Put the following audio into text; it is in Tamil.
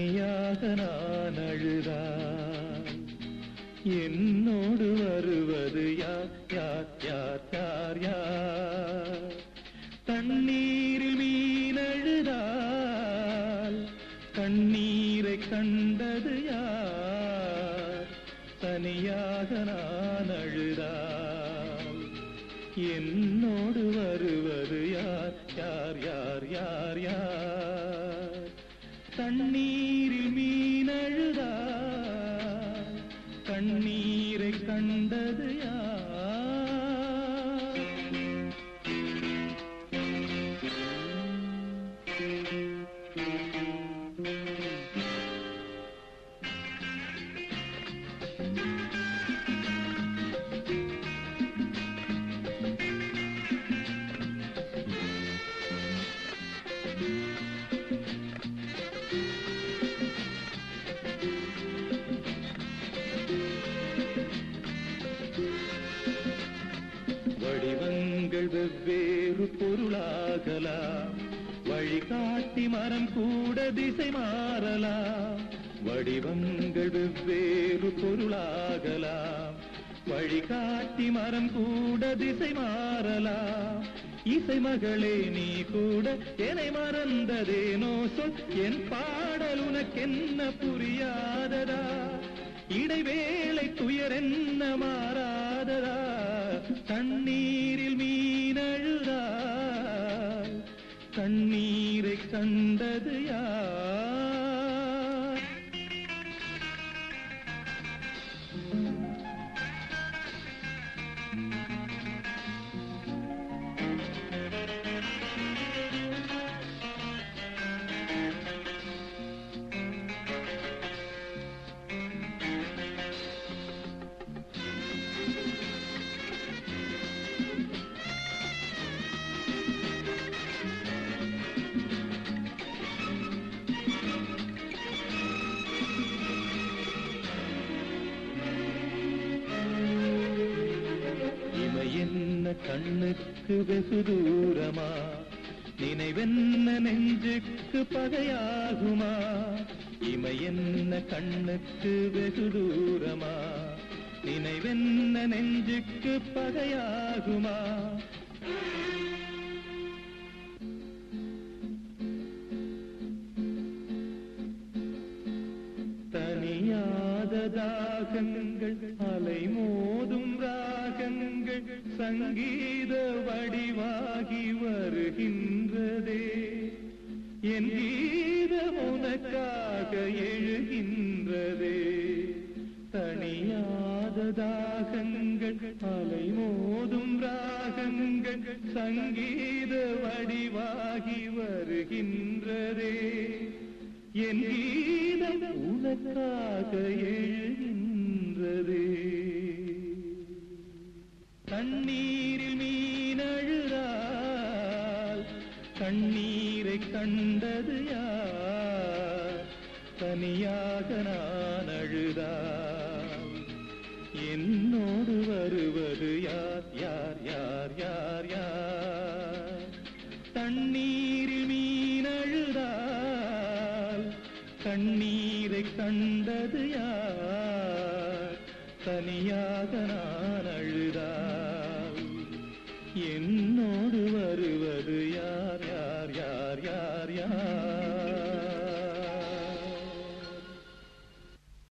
கன்னியாக நான் அழுதார் என்னோடு வருவது யார் யார் யார் யார் யார்? தண்ணீரில் மீன் அழுதால் கண்ணீரை கண்டது யார்? தனியாக நான் அழுதால் என்னோடு வருவது யார் யார் யார் யார் யார்? தண்ணீர் கண்டது யார்? வெவ்வேறு பொருளாகலாம் வழிகாட்டி மரம் கூட திசை மாறலாம் வடிவங்கள் வெவ்வேறு பொருளாகலாம் வழிகாட்டி மரம் கூட திசை மாறலாம் இசை மகளே நீ கூட என்னை மறந்ததேனோ சொல். என் பாடல் உனக்கென்ன புரியாததா? இடைவேளை துயர் என்ன மாறாததா? தண்ணீர் கண்ணுக்கு வெகு தூரமா? நினைவென்ன நெஞ்சுக்கு பகையாகுமா? இமையென்ன கண்ணுக்கு வெகு தூரமா? நினைவென்ன நெஞ்சுக்கு பகையாகுமா? தனியாத தாகங்கள் அலை மோதும் சங்கீத வடிவாகி வருகின்றதே. என் கீதம் உனக்காக எழுகின்றதே. தனியாத தாகங்கள் அலை மோதும் ராகங்கள் சங்கீத வடிவாகி வருகின்றதே. என் கீதம் உனக்காக எழுகின்றதே. கண்டது யார்? தனியாக நான் அழுதால் என்னோடு வருவது யார்? யார்? யார்? யார்? யார்? தண்ணீரில் மீன் அழுதால் கண்ணீரை கண்டது யார்? தனியாக நான் அழுதால் என்னோடு